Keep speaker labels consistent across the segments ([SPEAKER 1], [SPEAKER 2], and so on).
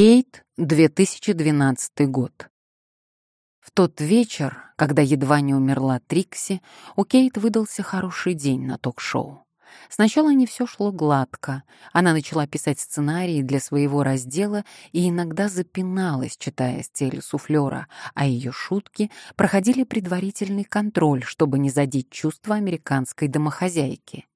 [SPEAKER 1] Кейт, 2012 год. В тот вечер, когда едва не умерла Трикси, у Кейт выдался хороший день на ток-шоу. Сначала не все шло гладко. Она начала писать сценарии для своего раздела и иногда запиналась, читая стиль суфлера, а ее шутки проходили предварительный контроль, чтобы не задеть чувства американской домохозяйки.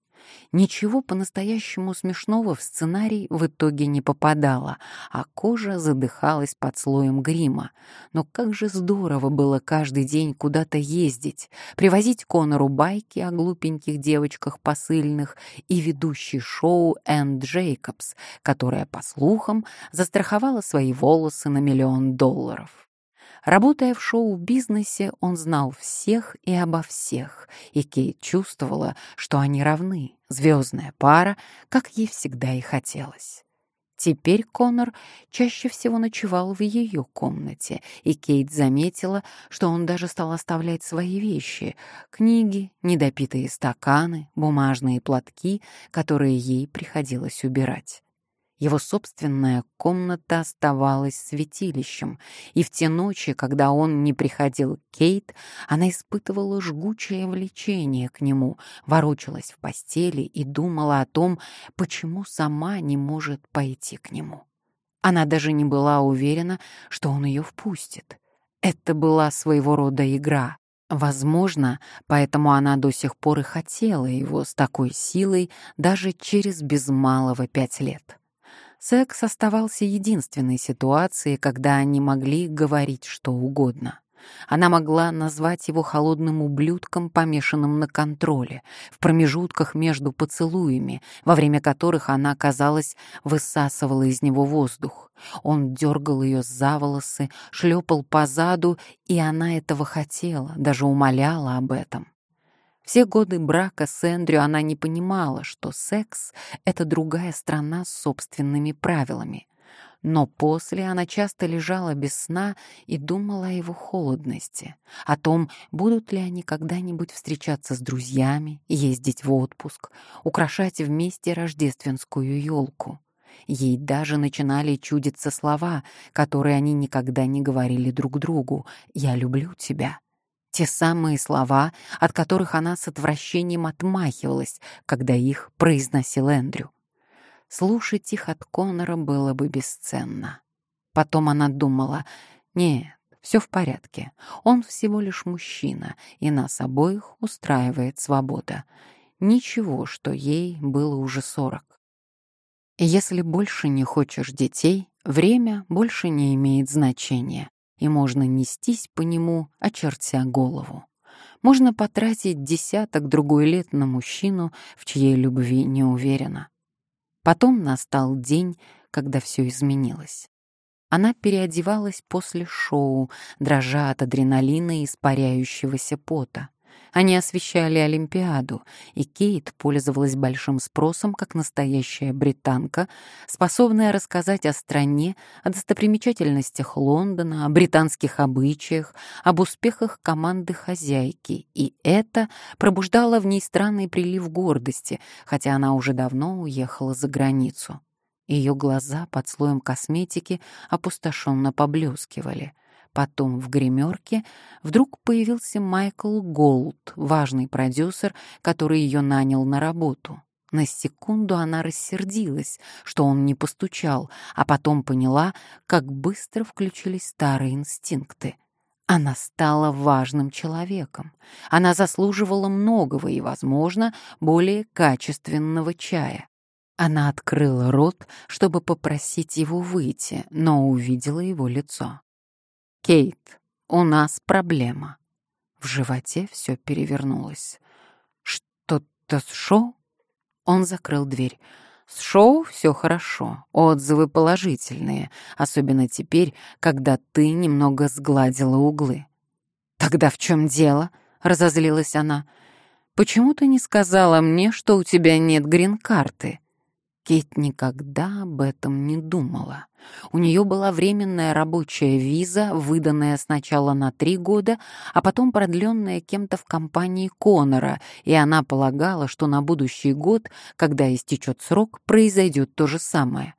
[SPEAKER 1] Ничего по-настоящему смешного в сценарий в итоге не попадало, а кожа задыхалась под слоем грима. Но как же здорово было каждый день куда-то ездить, привозить Конору байки о глупеньких девочках посыльных и ведущий шоу Энн Джейкобс, которая, по слухам, застраховала свои волосы на миллион долларов. Работая в шоу-бизнесе, он знал всех и обо всех, и Кейт чувствовала, что они равны, звездная пара, как ей всегда и хотелось. Теперь Конор чаще всего ночевал в ее комнате, и Кейт заметила, что он даже стал оставлять свои вещи — книги, недопитые стаканы, бумажные платки, которые ей приходилось убирать. Его собственная комната оставалась святилищем, и в те ночи, когда он не приходил к Кейт, она испытывала жгучее влечение к нему, ворочалась в постели и думала о том, почему сама не может пойти к нему. Она даже не была уверена, что он ее впустит. Это была своего рода игра. Возможно, поэтому она до сих пор и хотела его с такой силой даже через без малого пять лет. Секс оставался единственной ситуацией, когда они могли говорить что угодно. Она могла назвать его холодным ублюдком, помешанным на контроле, в промежутках между поцелуями, во время которых она, казалось, высасывала из него воздух. Он дергал ее за волосы, шлепал по заду, и она этого хотела, даже умоляла об этом. Все годы брака с Эндрю она не понимала, что секс — это другая страна с собственными правилами. Но после она часто лежала без сна и думала о его холодности, о том, будут ли они когда-нибудь встречаться с друзьями, ездить в отпуск, украшать вместе рождественскую елку. Ей даже начинали чудиться слова, которые они никогда не говорили друг другу «Я люблю тебя». Те самые слова, от которых она с отвращением отмахивалась, когда их произносил Эндрю. Слушать их от Конора было бы бесценно. Потом она думала, нет, все в порядке, он всего лишь мужчина, и нас обоих устраивает свобода. Ничего, что ей было уже сорок. Если больше не хочешь детей, время больше не имеет значения и можно нестись по нему, очертя голову. Можно потратить десяток другой лет на мужчину, в чьей любви не уверена. Потом настал день, когда все изменилось. Она переодевалась после шоу, дрожа от адреналина и испаряющегося пота. Они освещали Олимпиаду, и Кейт пользовалась большим спросом как настоящая британка, способная рассказать о стране, о достопримечательностях Лондона, о британских обычаях, об успехах команды хозяйки, и это пробуждало в ней странный прилив гордости, хотя она уже давно уехала за границу. Ее глаза под слоем косметики опустошенно поблескивали — Потом в гримерке вдруг появился Майкл Голд, важный продюсер, который ее нанял на работу. На секунду она рассердилась, что он не постучал, а потом поняла, как быстро включились старые инстинкты. Она стала важным человеком. Она заслуживала многого и, возможно, более качественного чая. Она открыла рот, чтобы попросить его выйти, но увидела его лицо. «Кейт, у нас проблема». В животе все перевернулось. «Что-то с шоу?» Он закрыл дверь. «С шоу все хорошо, отзывы положительные, особенно теперь, когда ты немного сгладила углы». «Тогда в чем дело?» — разозлилась она. «Почему ты не сказала мне, что у тебя нет грин-карты?» Кейт никогда об этом не думала. У нее была временная рабочая виза, выданная сначала на три года, а потом продленная кем-то в компании Конора, и она полагала, что на будущий год, когда истечет срок, произойдет то же самое.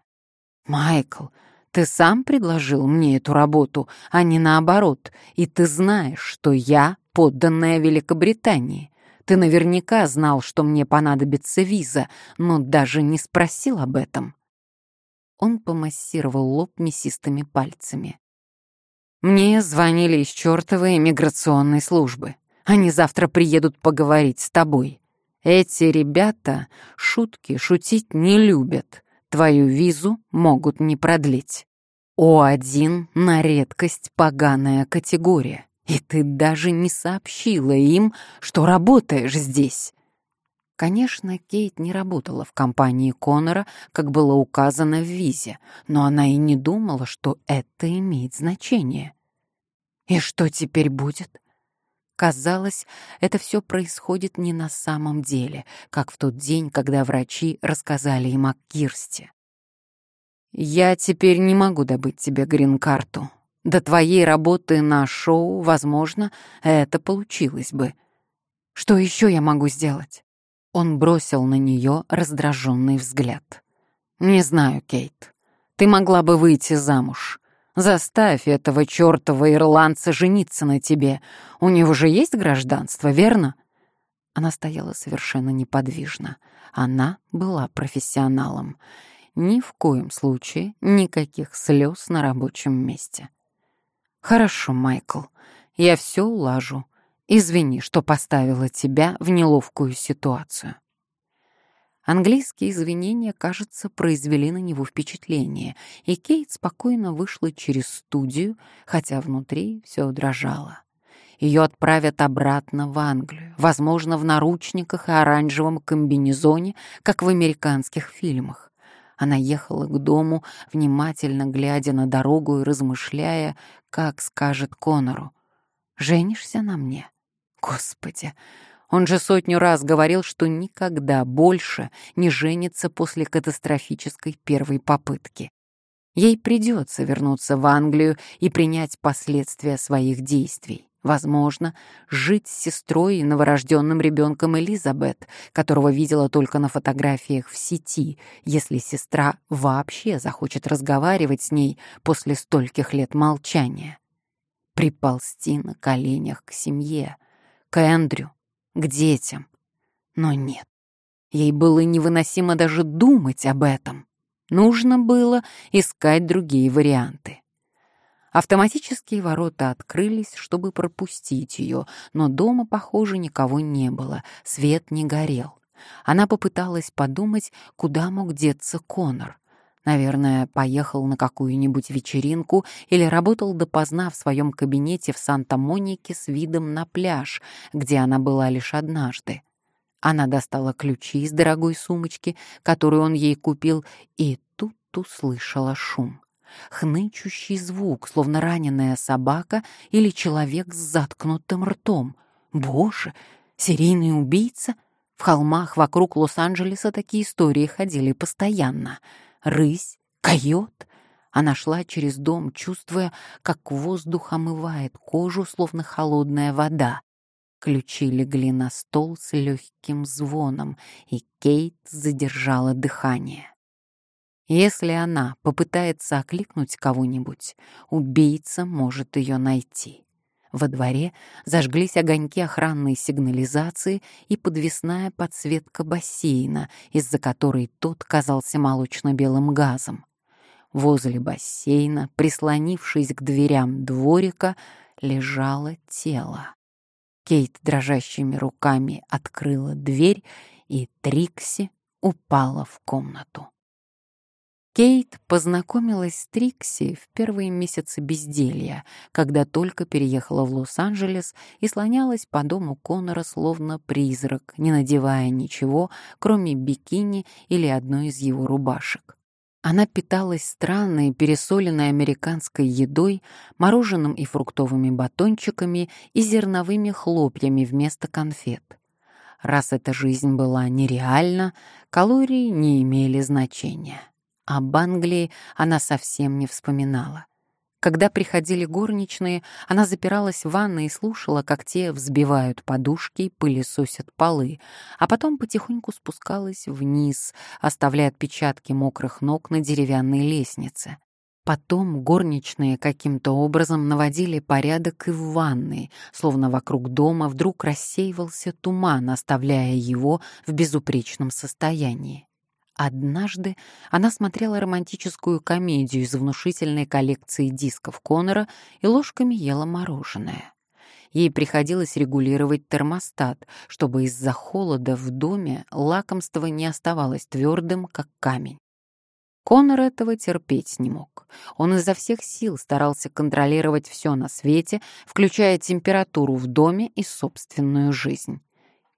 [SPEAKER 1] «Майкл, Ты сам предложил мне эту работу, а не наоборот, и ты знаешь, что я подданная Великобритании. Ты наверняка знал, что мне понадобится виза, но даже не спросил об этом». Он помассировал лоб мясистыми пальцами. «Мне звонили из чертовой иммиграционной службы. Они завтра приедут поговорить с тобой. Эти ребята шутки шутить не любят. Твою визу могут не продлить. О1 на редкость поганая категория. И ты даже не сообщила им, что работаешь здесь. Конечно, Кейт не работала в компании Коннора, как было указано в визе, но она и не думала, что это имеет значение. И что теперь будет? Казалось, это все происходит не на самом деле, как в тот день, когда врачи рассказали им о Кирсте. «Я теперь не могу добыть тебе грин-карту. До твоей работы на шоу, возможно, это получилось бы. Что еще я могу сделать?» Он бросил на нее раздраженный взгляд. «Не знаю, Кейт. Ты могла бы выйти замуж. Заставь этого чертова ирландца жениться на тебе. У него же есть гражданство, верно?» Она стояла совершенно неподвижно. Она была профессионалом. Ни в коем случае никаких слез на рабочем месте. «Хорошо, Майкл, я все улажу. Извини, что поставила тебя в неловкую ситуацию». Английские извинения, кажется, произвели на него впечатление, и Кейт спокойно вышла через студию, хотя внутри все дрожало. Ее отправят обратно в Англию, возможно, в наручниках и оранжевом комбинезоне, как в американских фильмах. Она ехала к дому, внимательно глядя на дорогу и размышляя, как скажет Конору. «Женишься на мне? Господи, он же сотню раз говорил, что никогда больше не женится после катастрофической первой попытки. Ей придется вернуться в Англию и принять последствия своих действий. Возможно, жить с сестрой и новорожденным ребенком Элизабет, которого видела только на фотографиях в сети, если сестра вообще захочет разговаривать с ней после стольких лет молчания. Приползти на коленях к семье, к Эндрю, к детям. Но нет, ей было невыносимо даже думать об этом. Нужно было искать другие варианты. Автоматические ворота открылись, чтобы пропустить ее, но дома, похоже, никого не было, свет не горел. Она попыталась подумать, куда мог деться Конор. Наверное, поехал на какую-нибудь вечеринку или работал допоздна в своем кабинете в Санта-Монике с видом на пляж, где она была лишь однажды. Она достала ключи из дорогой сумочки, которую он ей купил, и тут услышала шум. Хнычущий звук, словно раненая собака или человек с заткнутым ртом. Боже, серийный убийца? В холмах вокруг Лос-Анджелеса такие истории ходили постоянно — рысь, койот. Она шла через дом, чувствуя, как воздух омывает кожу, словно холодная вода. Ключи легли на стол с легким звоном, и Кейт задержала дыхание. Если она попытается окликнуть кого-нибудь, убийца может ее найти. Во дворе зажглись огоньки охранной сигнализации и подвесная подсветка бассейна, из-за которой тот казался молочно-белым газом. Возле бассейна, прислонившись к дверям дворика, лежало тело. Кейт дрожащими руками открыла дверь, и Трикси упала в комнату. Кейт познакомилась с Трикси в первые месяцы безделья, когда только переехала в Лос-Анджелес и слонялась по дому Конора словно призрак, не надевая ничего, кроме бикини или одной из его рубашек. Она питалась странной пересоленной американской едой, мороженым и фруктовыми батончиками и зерновыми хлопьями вместо конфет. Раз эта жизнь была нереальна, калории не имели значения. Об Англии она совсем не вспоминала. Когда приходили горничные, она запиралась в ванной и слушала, как те взбивают подушки и пылесосят полы, а потом потихоньку спускалась вниз, оставляя отпечатки мокрых ног на деревянной лестнице. Потом горничные каким-то образом наводили порядок и в ванной, словно вокруг дома вдруг рассеивался туман, оставляя его в безупречном состоянии. Однажды она смотрела романтическую комедию из внушительной коллекции дисков Коннора и ложками ела мороженое. Ей приходилось регулировать термостат, чтобы из-за холода в доме лакомство не оставалось твердым, как камень. Конор этого терпеть не мог. Он изо всех сил старался контролировать все на свете, включая температуру в доме и собственную жизнь.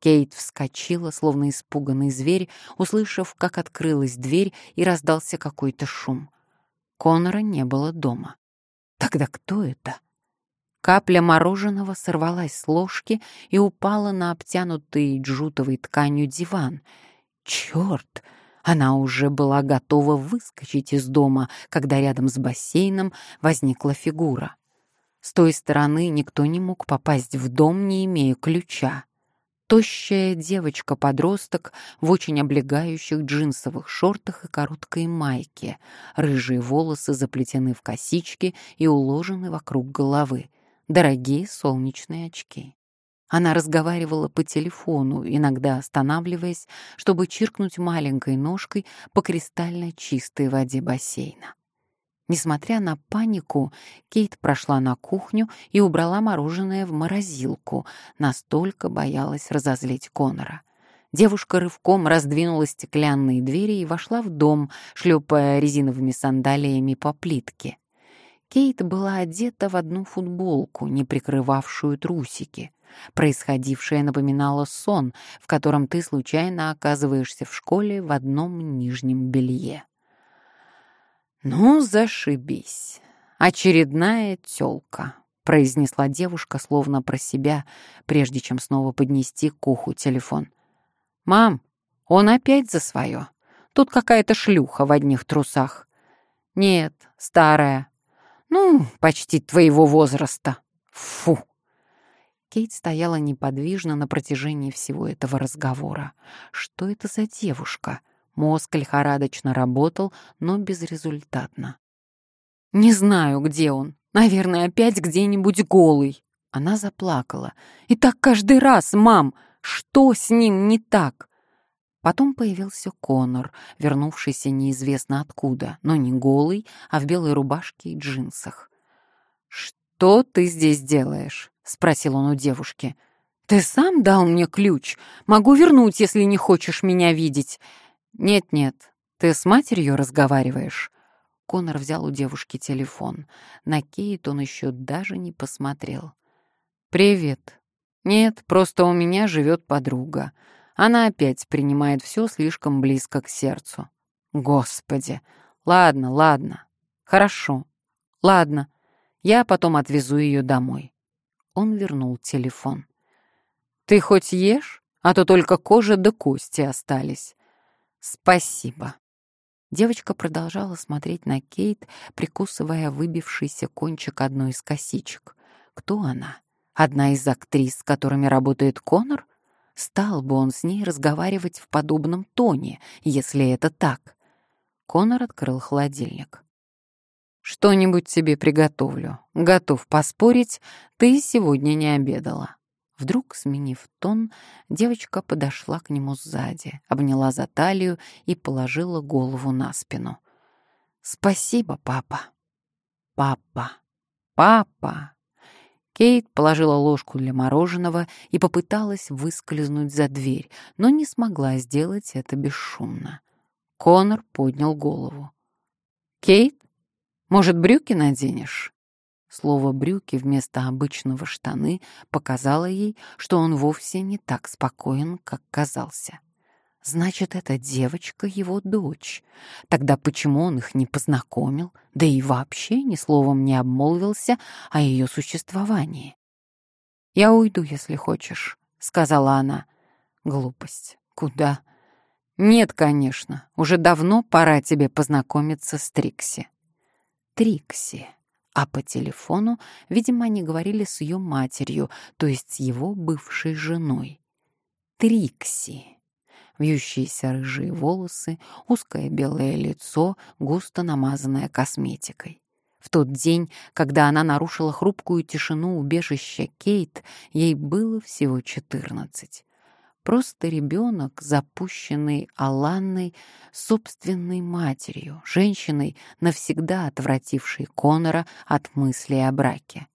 [SPEAKER 1] Кейт вскочила, словно испуганный зверь, услышав, как открылась дверь и раздался какой-то шум. Конора не было дома. Тогда кто это? Капля мороженого сорвалась с ложки и упала на обтянутый джутовой тканью диван. Черт! Она уже была готова выскочить из дома, когда рядом с бассейном возникла фигура. С той стороны никто не мог попасть в дом, не имея ключа. Тощая девочка-подросток в очень облегающих джинсовых шортах и короткой майке. Рыжие волосы заплетены в косички и уложены вокруг головы. Дорогие солнечные очки. Она разговаривала по телефону, иногда останавливаясь, чтобы чиркнуть маленькой ножкой по кристально чистой воде бассейна. Несмотря на панику, Кейт прошла на кухню и убрала мороженое в морозилку, настолько боялась разозлить Конора. Девушка рывком раздвинула стеклянные двери и вошла в дом, шлепая резиновыми сандалиями по плитке. Кейт была одета в одну футболку, не прикрывавшую трусики. Происходившее напоминало сон, в котором ты случайно оказываешься в школе в одном нижнем белье. «Ну, зашибись! Очередная тёлка!» — произнесла девушка словно про себя, прежде чем снова поднести к уху телефон. «Мам, он опять за свое. Тут какая-то шлюха в одних трусах». «Нет, старая. Ну, почти твоего возраста. Фу!» Кейт стояла неподвижно на протяжении всего этого разговора. Что это за девушка? Мозг лихорадочно работал, но безрезультатно. «Не знаю, где он. Наверное, опять где-нибудь голый». Она заплакала. «И так каждый раз, мам! Что с ним не так?» Потом появился Конор, вернувшийся неизвестно откуда, но не голый, а в белой рубашке и джинсах. «Что ты здесь делаешь?» — спросил он у девушки. «Ты сам дал мне ключ. Могу вернуть, если не хочешь меня видеть». «Нет-нет, ты с матерью разговариваешь?» Конор взял у девушки телефон. На Кейт он еще даже не посмотрел. «Привет. Нет, просто у меня живет подруга. Она опять принимает все слишком близко к сердцу. Господи. Ладно, ладно. Хорошо. Ладно. Я потом отвезу ее домой. Он вернул телефон. «Ты хоть ешь? А то только кожа да кости остались». «Спасибо». Девочка продолжала смотреть на Кейт, прикусывая выбившийся кончик одной из косичек. Кто она? Одна из актрис, с которыми работает Конор? Стал бы он с ней разговаривать в подобном тоне, если это так? Конор открыл холодильник. Что-нибудь тебе приготовлю. Готов поспорить, ты сегодня не обедала». Вдруг, сменив тон, девочка подошла к нему сзади, обняла за талию и положила голову на спину. «Спасибо, папа». «Папа! Папа!» Кейт положила ложку для мороженого и попыталась выскользнуть за дверь, но не смогла сделать это бесшумно. Конор поднял голову. «Кейт?» Может, брюки наденешь?» Слово «брюки» вместо обычного «штаны» показало ей, что он вовсе не так спокоен, как казался. Значит, эта девочка его дочь. Тогда почему он их не познакомил, да и вообще ни словом не обмолвился о ее существовании? «Я уйду, если хочешь», — сказала она. Глупость. Куда? Нет, конечно. Уже давно пора тебе познакомиться с Трикси. Трикси. А по телефону, видимо, они говорили с ее матерью, то есть с его бывшей женой. Трикси. Вьющиеся рыжие волосы, узкое белое лицо, густо намазанное косметикой. В тот день, когда она нарушила хрупкую тишину убежища Кейт, ей было всего четырнадцать. Просто ребенок, запущенный Аланной собственной матерью, женщиной, навсегда отвратившей Конора от мысли о браке.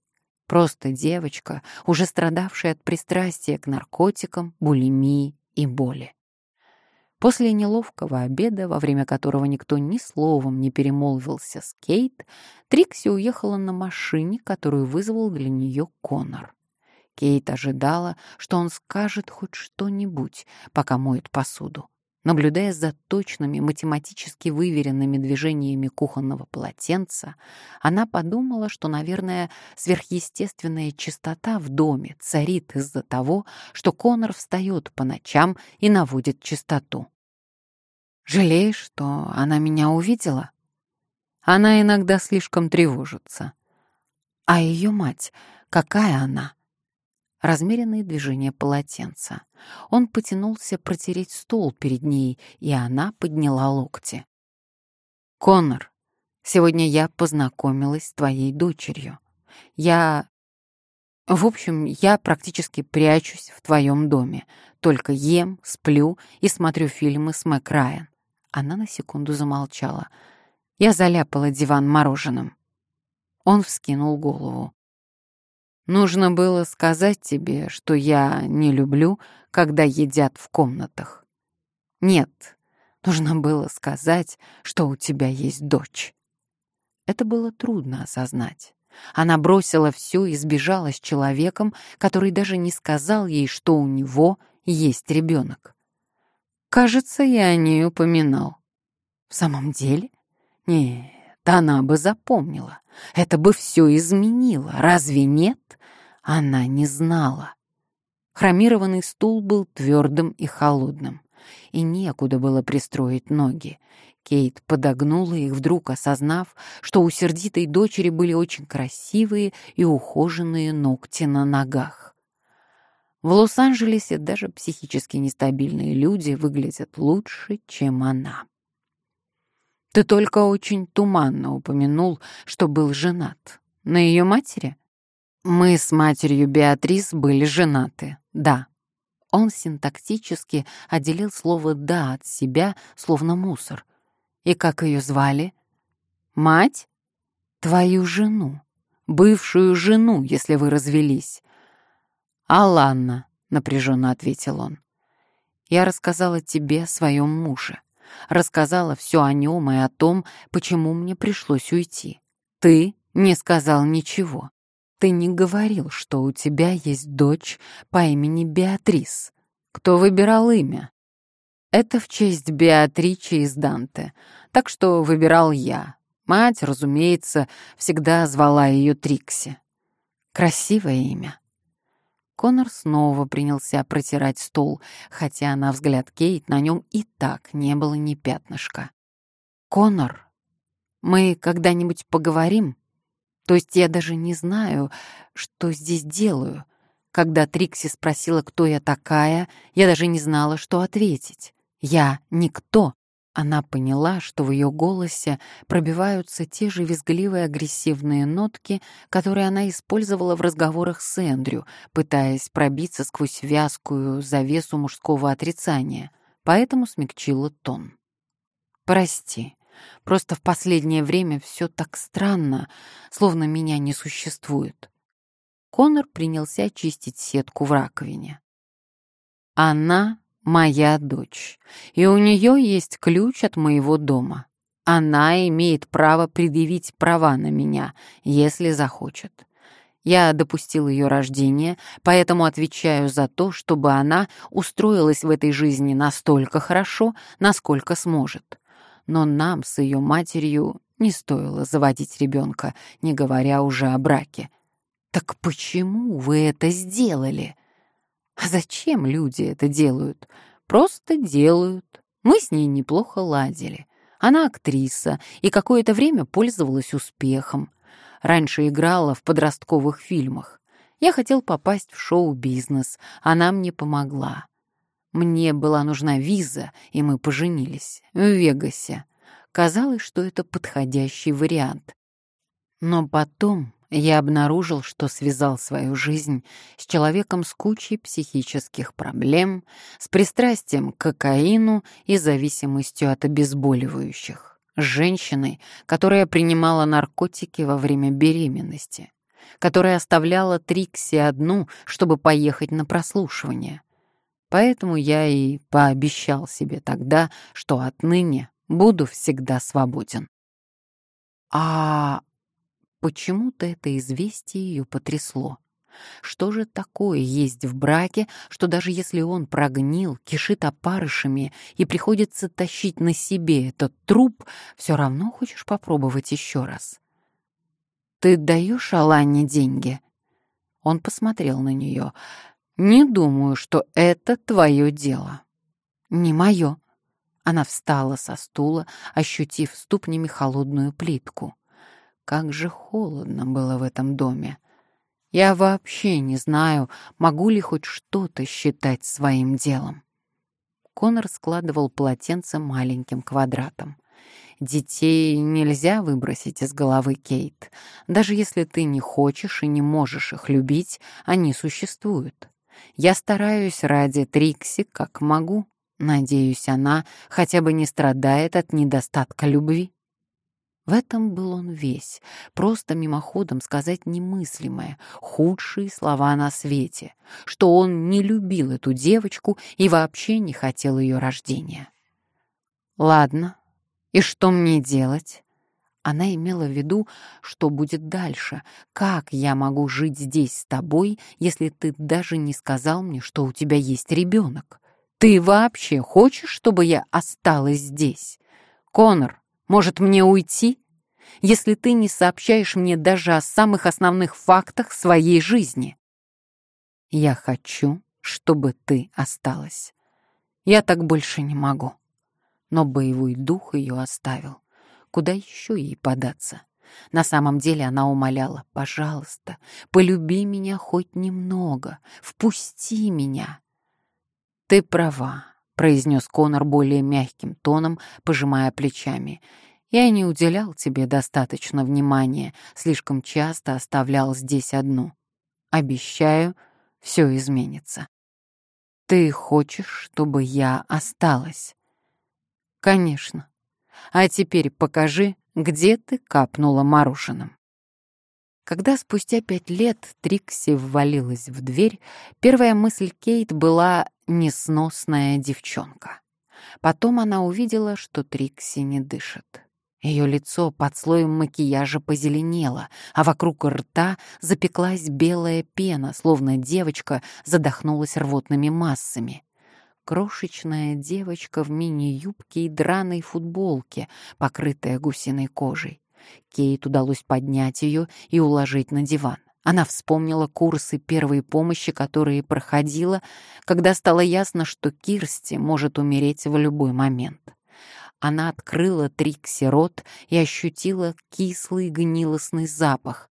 [SPEAKER 1] Просто девочка, уже страдавшая от пристрастия к наркотикам, булимии и боли. После неловкого обеда, во время которого никто ни словом не перемолвился с Кейт, Трикси уехала на машине, которую вызвал для нее Конор. Кейт ожидала, что он скажет хоть что-нибудь, пока моет посуду. Наблюдая за точными, математически выверенными движениями кухонного полотенца, она подумала, что, наверное, сверхъестественная чистота в доме царит из-за того, что Конор встает по ночам и наводит чистоту. «Жалеешь, что она меня увидела?» Она иногда слишком тревожится. А ее мать, какая она? Размеренные движения полотенца. Он потянулся протереть стол перед ней, и она подняла локти. «Коннор, сегодня я познакомилась с твоей дочерью. Я... В общем, я практически прячусь в твоем доме. Только ем, сплю и смотрю фильмы с Мэк Райан». Она на секунду замолчала. Я заляпала диван мороженым. Он вскинул голову. Нужно было сказать тебе, что я не люблю, когда едят в комнатах. Нет, нужно было сказать, что у тебя есть дочь. Это было трудно осознать. Она бросила все и сбежала с человеком, который даже не сказал ей, что у него есть ребенок. Кажется, я о ней упоминал. В самом деле? Нет, она бы запомнила. Это бы все изменило. Разве нет? Она не знала. Хромированный стул был твердым и холодным, и некуда было пристроить ноги. Кейт подогнула их, вдруг осознав, что у сердитой дочери были очень красивые и ухоженные ногти на ногах. В Лос-Анджелесе даже психически нестабильные люди выглядят лучше, чем она. Ты только очень туманно упомянул, что был женат. На ее матери? Мы с матерью Беатрис были женаты, да. Он синтактически отделил слово «да» от себя, словно мусор. И как ее звали? Мать? Твою жену. Бывшую жену, если вы развелись. «Аланна», — напряженно ответил он. «Я рассказала тебе о своем муже. Рассказала все о нем и о том, почему мне пришлось уйти. Ты не сказал ничего. Ты не говорил, что у тебя есть дочь по имени Беатрис. Кто выбирал имя? Это в честь Беатричи из Данте, так что выбирал я. Мать, разумеется, всегда звала ее Трикси. Красивое имя. Конор снова принялся протирать стол, хотя, на взгляд Кейт, на нем и так не было ни пятнышка. «Конор, мы когда-нибудь поговорим?» То есть я даже не знаю, что здесь делаю. Когда Трикси спросила, кто я такая, я даже не знала, что ответить. Я никто. Она поняла, что в ее голосе пробиваются те же визгливые агрессивные нотки, которые она использовала в разговорах с Эндрю, пытаясь пробиться сквозь вязкую завесу мужского отрицания, поэтому смягчила тон. «Прости, Просто в последнее время все так странно, словно меня не существует. Конор принялся чистить сетку в раковине. Она моя дочь, и у нее есть ключ от моего дома. Она имеет право предъявить права на меня, если захочет. Я допустил ее рождение, поэтому отвечаю за то, чтобы она устроилась в этой жизни настолько хорошо, насколько сможет но нам с ее матерью не стоило заводить ребенка, не говоря уже о браке. Так почему вы это сделали? А зачем люди это делают? Просто делают. Мы с ней неплохо ладили. Она актриса и какое-то время пользовалась успехом. Раньше играла в подростковых фильмах. Я хотел попасть в шоу-бизнес, она мне помогла. Мне была нужна виза, и мы поженились в Вегасе. Казалось, что это подходящий вариант. Но потом я обнаружил, что связал свою жизнь с человеком с кучей психических проблем, с пристрастием к кокаину и зависимостью от обезболивающих, с женщиной, которая принимала наркотики во время беременности, которая оставляла Трикси одну, чтобы поехать на прослушивание. Поэтому я и пообещал себе тогда, что отныне буду всегда свободен. А Почему-то это известие ее потрясло. Что же такое есть в браке, что даже если он прогнил, кишит опарышами и приходится тащить на себе этот труп, все равно хочешь попробовать еще раз? «Ты даешь Алане деньги?» Он посмотрел на нее. «Не думаю, что это твое дело». «Не мое». Она встала со стула, ощутив ступнями холодную плитку. Как же холодно было в этом доме. Я вообще не знаю, могу ли хоть что-то считать своим делом. Конор складывал полотенце маленьким квадратом. Детей нельзя выбросить из головы, Кейт. Даже если ты не хочешь и не можешь их любить, они существуют. Я стараюсь ради Трикси как могу. Надеюсь, она хотя бы не страдает от недостатка любви. В этом был он весь, просто мимоходом сказать немыслимое, худшие слова на свете, что он не любил эту девочку и вообще не хотел ее рождения. «Ладно, и что мне делать?» Она имела в виду, что будет дальше, как я могу жить здесь с тобой, если ты даже не сказал мне, что у тебя есть ребенок. Ты вообще хочешь, чтобы я осталась здесь? Конор, может, мне уйти? Если ты не сообщаешь мне даже о самых основных фактах своей жизни. Я хочу, чтобы ты осталась. Я так больше не могу. Но боевой дух ее оставил. Куда еще ей податься? На самом деле она умоляла, пожалуйста, полюби меня хоть немного, впусти меня. Ты права, произнес Конор более мягким тоном, пожимая плечами. «Я не уделял тебе достаточно внимания, слишком часто оставлял здесь одну. Обещаю, все изменится. Ты хочешь, чтобы я осталась?» «Конечно. А теперь покажи, где ты капнула мороженым». Когда спустя пять лет Трикси ввалилась в дверь, первая мысль Кейт была «несносная девчонка». Потом она увидела, что Трикси не дышит. Ее лицо под слоем макияжа позеленело, а вокруг рта запеклась белая пена, словно девочка задохнулась рвотными массами. Крошечная девочка в мини-юбке и драной футболке, покрытая гусиной кожей. Кейт удалось поднять ее и уложить на диван. Она вспомнила курсы первой помощи, которые проходила, когда стало ясно, что Кирсти может умереть в любой момент. Она открыла Трикси рот и ощутила кислый гнилостный запах.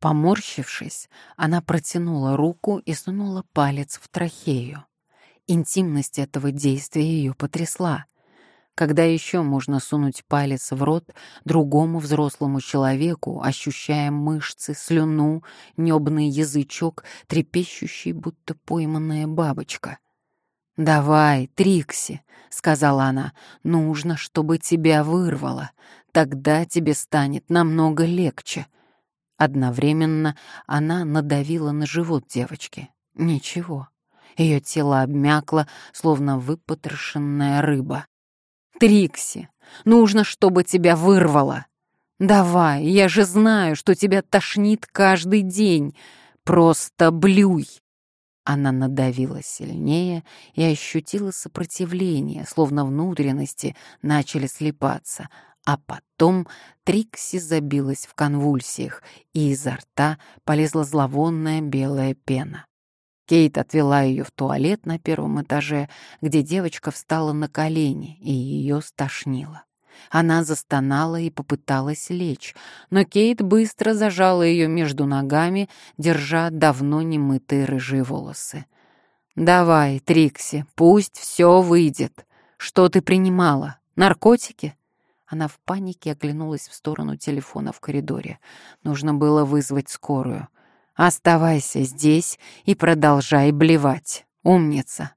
[SPEAKER 1] Поморщившись, она протянула руку и сунула палец в трахею. Интимность этого действия ее потрясла — когда еще можно сунуть палец в рот другому взрослому человеку, ощущая мышцы, слюну, небный язычок, трепещущий, будто пойманная бабочка? «Давай, Трикси», — сказала она, — «нужно, чтобы тебя вырвало. Тогда тебе станет намного легче». Одновременно она надавила на живот девочки. Ничего. Ее тело обмякло, словно выпотрошенная рыба. Трикси, нужно, чтобы тебя вырвало. Давай, я же знаю, что тебя тошнит каждый день. Просто блюй. Она надавила сильнее и ощутила сопротивление, словно внутренности начали слепаться, а потом Трикси забилась в конвульсиях, и изо рта полезла зловонная белая пена. Кейт отвела ее в туалет на первом этаже, где девочка встала на колени, и ее стошнило. Она застонала и попыталась лечь, но Кейт быстро зажала ее между ногами, держа давно немытые рыжие волосы. «Давай, Трикси, пусть все выйдет. Что ты принимала? Наркотики?» Она в панике оглянулась в сторону телефона в коридоре. Нужно было вызвать скорую. «Оставайся здесь и продолжай блевать. Умница!»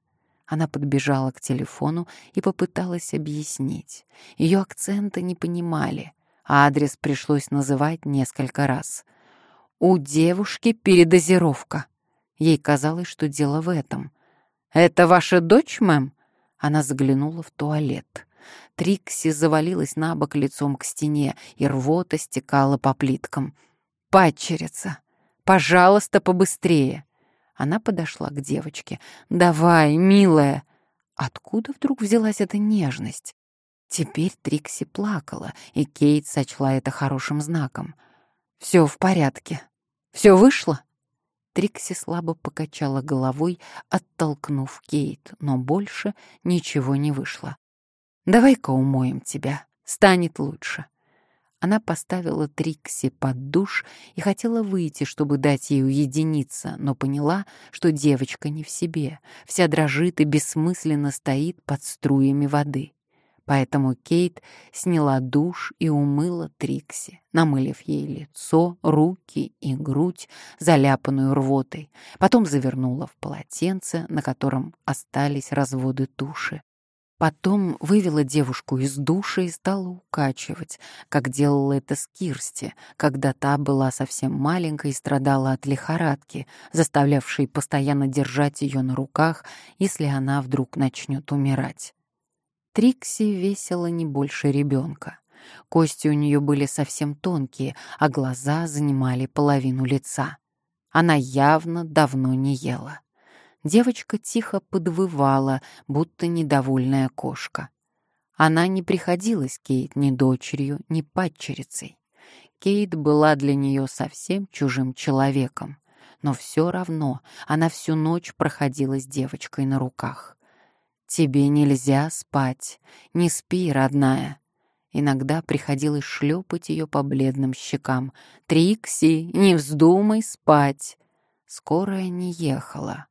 [SPEAKER 1] Она подбежала к телефону и попыталась объяснить. Ее акцента не понимали, а адрес пришлось называть несколько раз. «У девушки передозировка». Ей казалось, что дело в этом. «Это ваша дочь, мэм?» Она заглянула в туалет. Трикси завалилась на бок лицом к стене, и рвота стекала по плиткам. «Падчерица! Пожалуйста, побыстрее!» Она подошла к девочке. «Давай, милая!» Откуда вдруг взялась эта нежность? Теперь Трикси плакала, и Кейт сочла это хорошим знаком. «Все в порядке. Все вышло?» Трикси слабо покачала головой, оттолкнув Кейт, но больше ничего не вышло. Давай-ка умоем тебя, станет лучше». Она поставила Трикси под душ и хотела выйти, чтобы дать ей уединиться, но поняла, что девочка не в себе, вся дрожит и бессмысленно стоит под струями воды. Поэтому Кейт сняла душ и умыла Трикси, намылив ей лицо, руки и грудь, заляпанную рвотой. Потом завернула в полотенце, на котором остались разводы туши. Потом вывела девушку из душа и стала укачивать, как делала это с Кирсти, когда та была совсем маленькой и страдала от лихорадки, заставлявшей постоянно держать ее на руках, если она вдруг начнет умирать. Трикси весила не больше ребенка. Кости у нее были совсем тонкие, а глаза занимали половину лица. Она явно давно не ела. Девочка тихо подвывала, будто недовольная кошка. Она не приходилась Кейт ни дочерью, ни падчерицей. Кейт была для нее совсем чужим человеком, но все равно она всю ночь проходила с девочкой на руках. «Тебе нельзя спать, не спи, родная». Иногда приходилось шлепать ее по бледным щекам. «Трикси, не вздумай спать!» Скорая не ехала.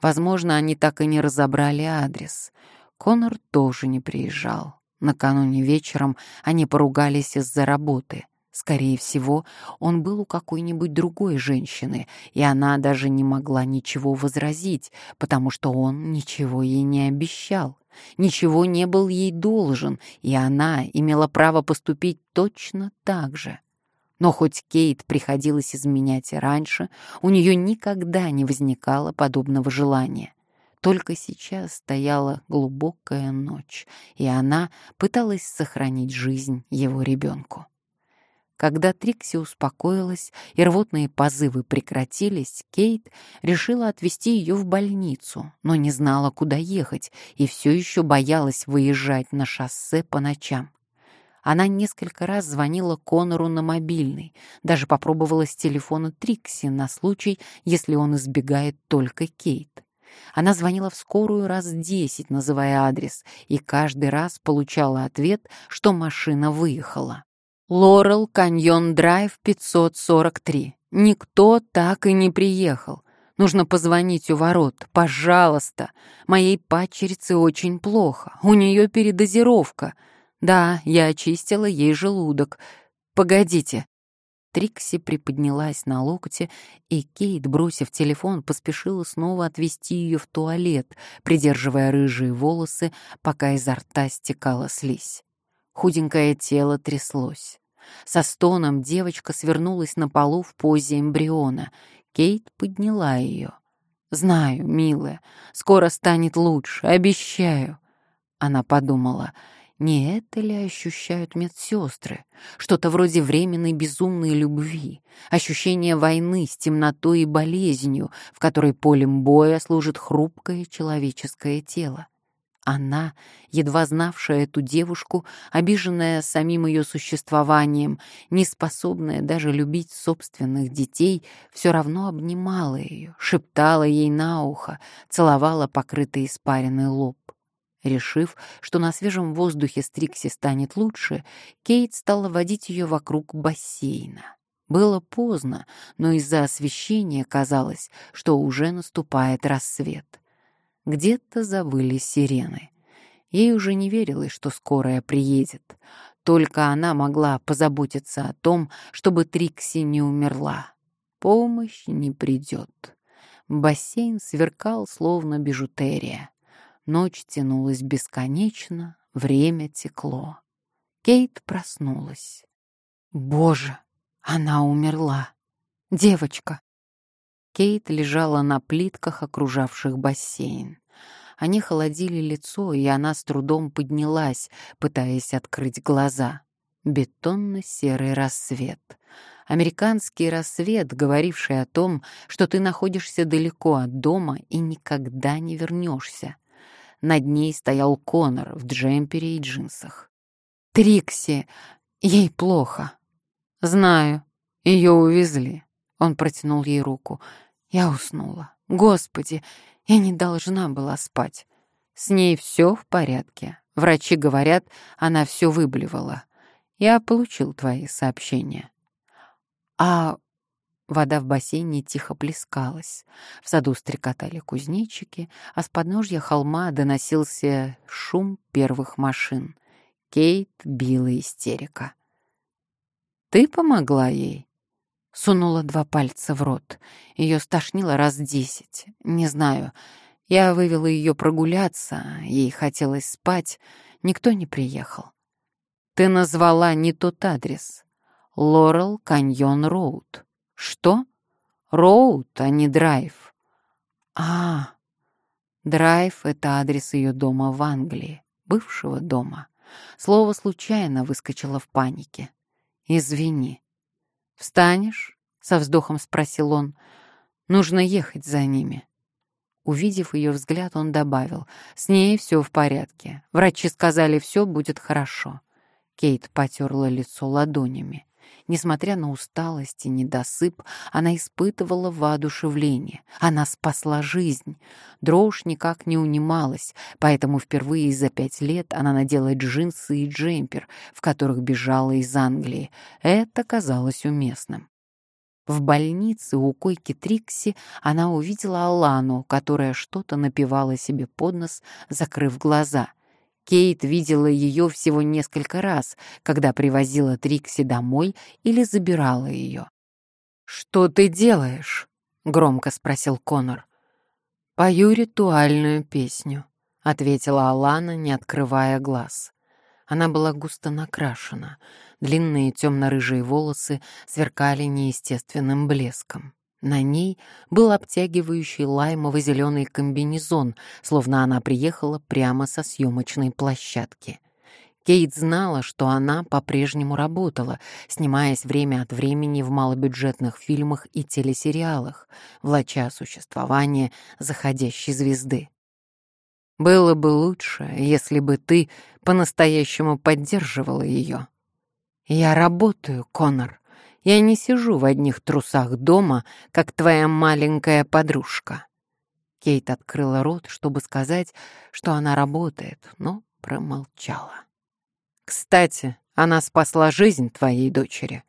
[SPEAKER 1] Возможно, они так и не разобрали адрес. Конор тоже не приезжал. Накануне вечером они поругались из-за работы. Скорее всего, он был у какой-нибудь другой женщины, и она даже не могла ничего возразить, потому что он ничего ей не обещал, ничего не был ей должен, и она имела право поступить точно так же. Но хоть Кейт приходилось изменять и раньше, у нее никогда не возникало подобного желания. Только сейчас стояла глубокая ночь, и она пыталась сохранить жизнь его ребенку. Когда Трикси успокоилась и рвотные позывы прекратились, Кейт решила отвезти ее в больницу, но не знала, куда ехать, и все еще боялась выезжать на шоссе по ночам. Она несколько раз звонила Конору на мобильный, даже попробовала с телефона Трикси на случай, если он избегает только Кейт. Она звонила в скорую раз десять, называя адрес, и каждый раз получала ответ, что машина выехала. Лорел Каньон Драйв 543. Никто так и не приехал. Нужно позвонить у ворот. Пожалуйста. Моей падчерице очень плохо. У нее передозировка. Да, я очистила ей желудок. Погодите. Трикси приподнялась на локте, и Кейт, бросив телефон, поспешила снова отвести ее в туалет, придерживая рыжие волосы, пока изо рта стекала слизь. Худенькое тело тряслось. Со стоном девочка свернулась на полу в позе эмбриона. Кейт подняла ее. «Знаю, милая, скоро станет лучше, обещаю». Она подумала — не это ли ощущают медсестры? Что-то вроде временной безумной любви, ощущение войны с темнотой и болезнью, в которой полем боя служит хрупкое человеческое тело. Она, едва знавшая эту девушку, обиженная самим ее существованием, неспособная даже любить собственных детей, все равно обнимала ее, шептала ей на ухо, целовала покрытый испаренный лоб. Решив, что на свежем воздухе Стрикси станет лучше, Кейт стала водить ее вокруг бассейна. Было поздно, но из-за освещения казалось, что уже наступает рассвет. Где-то завыли сирены. Ей уже не верилось, что скорая приедет. Только она могла позаботиться о том, чтобы Трикси не умерла. Помощь не придет. Бассейн сверкал, словно бижутерия. Ночь тянулась бесконечно, время текло. Кейт проснулась. Боже, она умерла. Девочка. Кейт лежала на плитках, окружавших бассейн. Они холодили лицо, и она с трудом поднялась, пытаясь открыть глаза. Бетонно-серый рассвет. Американский рассвет, говоривший о том, что ты находишься далеко от дома и никогда не вернешься. Над ней стоял Конор в джемпере и джинсах. «Трикси! Ей плохо!» «Знаю. Ее увезли». Он протянул ей руку. Я уснула. Господи, я не должна была спать. С ней все в порядке. Врачи говорят, она все выблевала. Я получил твои сообщения. А вода в бассейне тихо плескалась. В саду стрекотали кузнечики, а с подножья холма доносился шум первых машин. Кейт била истерика. «Ты помогла ей?» Сунула два пальца в рот. Ее стошнило раз десять. Не знаю. Я вывела ее прогуляться, ей хотелось спать. Никто не приехал. Ты назвала не тот адрес. Лорел Каньон Роуд. Что? Роуд, а не Драйв. А, Драйв — это адрес ее дома в Англии, бывшего дома. Слово случайно выскочило в панике. Извини. «Встанешь?» — со вздохом спросил он. «Нужно ехать за ними». Увидев ее взгляд, он добавил, «С ней все в порядке. Врачи сказали, все будет хорошо». Кейт потерла лицо ладонями. Несмотря на усталость и недосып, она испытывала воодушевление. Она спасла жизнь. Дрожь никак не унималась, поэтому впервые за пять лет она надела джинсы и джемпер, в которых бежала из Англии. Это казалось уместным. В больнице у койки Трикси она увидела Алану, которая что-то напевала себе под нос, закрыв глаза — Кейт видела ее всего несколько раз, когда привозила Трикси домой или забирала ее. «Что ты делаешь?» — громко спросил Конор. «Пою ритуальную песню», — ответила Алана, не открывая глаз. Она была густо накрашена, длинные темно-рыжие волосы сверкали неестественным блеском. На ней был обтягивающий лаймово-зеленый комбинезон, словно она приехала прямо со съемочной площадки. Кейт знала, что она по-прежнему работала, снимаясь время от времени в малобюджетных фильмах и телесериалах, влача существование заходящей звезды. «Было бы лучше, если бы ты по-настоящему поддерживала ее». «Я работаю, Конор», я не сижу в одних трусах дома, как твоя маленькая подружка». Кейт открыла рот, чтобы сказать, что она работает, но промолчала. «Кстати, она спасла жизнь твоей дочери».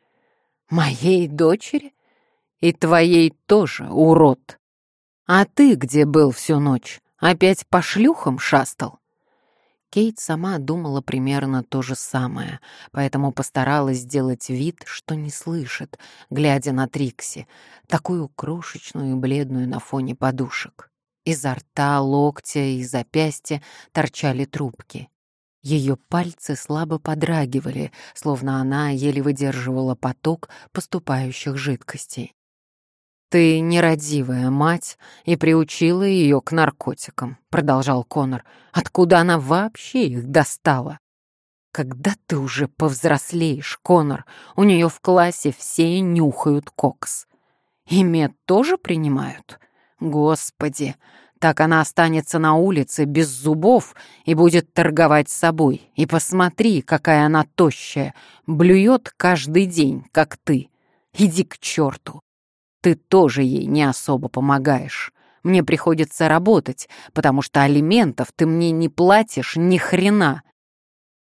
[SPEAKER 1] «Моей дочери? И твоей тоже, урод! А ты где был всю ночь? Опять по шлюхам шастал?» Кейт сама думала примерно то же самое, поэтому постаралась сделать вид, что не слышит, глядя на Трикси, такую крошечную и бледную на фоне подушек. Изо рта, локтя и запястья торчали трубки. Ее пальцы слабо подрагивали, словно она еле выдерживала поток поступающих жидкостей. «Ты нерадивая мать и приучила ее к наркотикам», — продолжал Конор. «Откуда она вообще их достала?» «Когда ты уже повзрослеешь, Конор, у нее в классе все нюхают кокс. И мед тоже принимают? Господи, так она останется на улице без зубов и будет торговать собой. И посмотри, какая она тощая, блюет каждый день, как ты. Иди к черту. Ты тоже ей не особо помогаешь. Мне приходится работать, потому что алиментов ты мне не платишь ни хрена.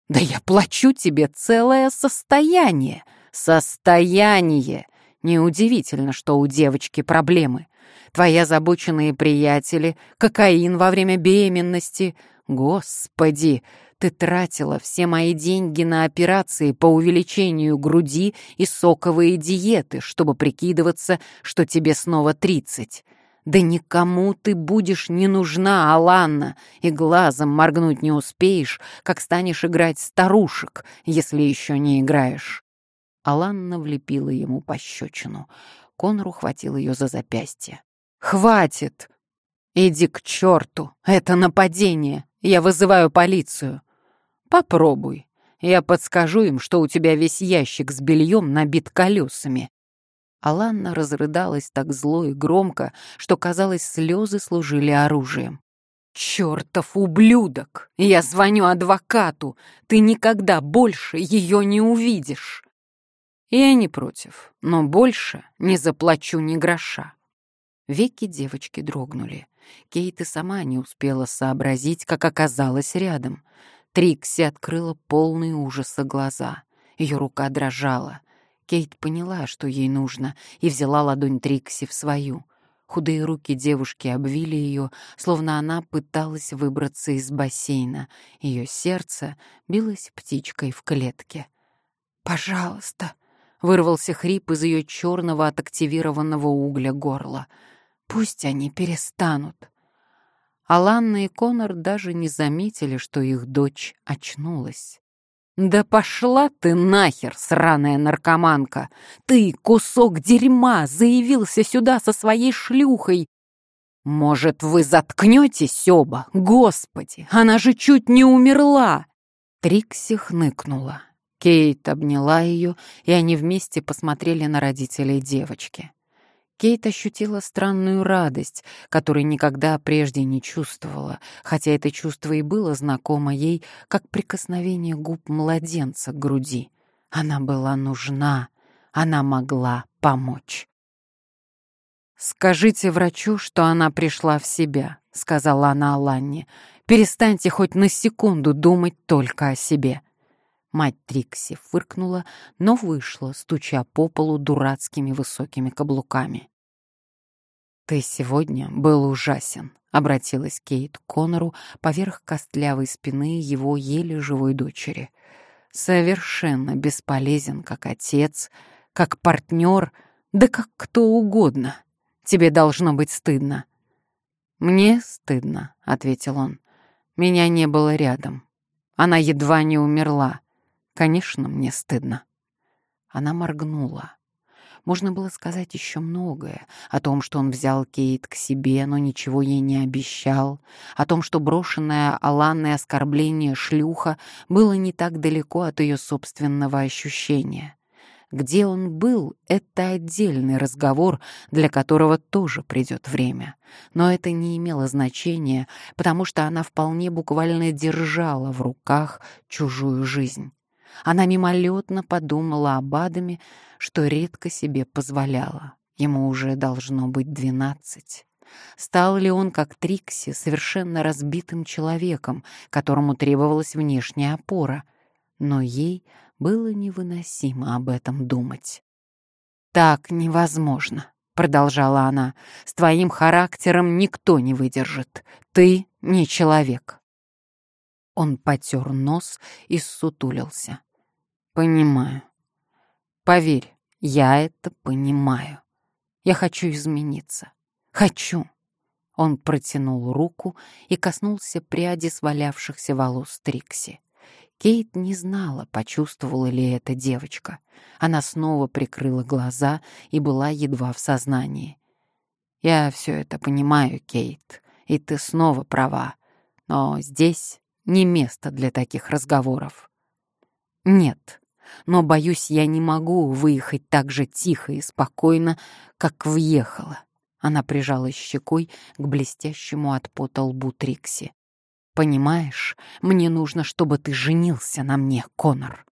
[SPEAKER 1] Да я плачу тебе целое состояние. Состояние. Неудивительно, что у девочки проблемы. Твои озабоченные приятели, кокаин во время беременности. Господи, ты тратила все мои деньги на операции по увеличению груди и соковые диеты, чтобы прикидываться, что тебе снова тридцать. Да никому ты будешь не нужна, Аланна, и глазом моргнуть не успеешь, как станешь играть старушек, если еще не играешь. Аланна влепила ему пощечину. Конор ухватил ее за запястье. «Хватит! Иди к черту! Это нападение! Я вызываю полицию!» «Попробуй. Я подскажу им, что у тебя весь ящик с бельем набит колесами». Аланна разрыдалась так зло и громко, что, казалось, слезы служили оружием. «Чертов ублюдок! Я звоню адвокату! Ты никогда больше ее не увидишь!» Я не против, но больше не заплачу ни гроша. Веки девочки дрогнули. Кейт и сама не успела сообразить, как оказалась рядом. Трикси открыла полные ужаса глаза. Ее рука дрожала. Кейт поняла, что ей нужно, и взяла ладонь Трикси в свою. Худые руки девушки обвили ее, словно она пыталась выбраться из бассейна. Ее сердце билось птичкой в клетке. «Пожалуйста», Вырвался хрип из ее черного от активированного угля горла. «Пусть они перестанут». Аланна и Конор даже не заметили, что их дочь очнулась. «Да пошла ты нахер, сраная наркоманка! Ты, кусок дерьма, заявился сюда со своей шлюхой! Может, вы заткнетесь оба? Господи, она же чуть не умерла!» Трикси хныкнула. Кейт обняла ее, и они вместе посмотрели на родителей девочки. Кейт ощутила странную радость, которой никогда прежде не чувствовала, хотя это чувство и было знакомо ей, как прикосновение губ младенца к груди. Она была нужна, она могла помочь. «Скажите врачу, что она пришла в себя», — сказала она Аланне. «Перестаньте хоть на секунду думать только о себе». Мать Трикси фыркнула, но вышла, стуча по полу дурацкими высокими каблуками. «Ты сегодня был ужасен», — обратилась Кейт к Конору поверх костлявой спины его еле живой дочери. «Совершенно бесполезен как отец, как партнер, да как кто угодно. Тебе должно быть стыдно». «Мне стыдно», — ответил он. «Меня не было рядом. Она едва не умерла. Конечно, мне стыдно. Она моргнула. Можно было сказать еще многое. О том, что он взял Кейт к себе, но ничего ей не обещал. О том, что брошенное Аланной оскорбление шлюха было не так далеко от ее собственного ощущения. Где он был — это отдельный разговор, для которого тоже придет время. Но это не имело значения, потому что она вполне буквально держала в руках чужую жизнь. Она мимолетно подумала об Адаме, что редко себе позволяла. Ему уже должно быть двенадцать. Стал ли он, как Трикси, совершенно разбитым человеком, которому требовалась внешняя опора? Но ей было невыносимо об этом думать. «Так невозможно», — продолжала она. «С твоим характером никто не выдержит. Ты не человек». Он потер нос и ссутулился. «Понимаю. Поверь, я это понимаю. Я хочу измениться. Хочу». Он протянул руку и коснулся пряди свалявшихся волос Трикси. Кейт не знала, почувствовала ли это девочка. Она снова прикрыла глаза и была едва в сознании. «Я все это понимаю, Кейт, и ты снова права. Но здесь не место для таких разговоров. Нет, но, боюсь, я не могу выехать так же тихо и спокойно, как въехала. Она прижалась щекой к блестящему от пота лбу Трикси. «Понимаешь, мне нужно, чтобы ты женился на мне, Конор.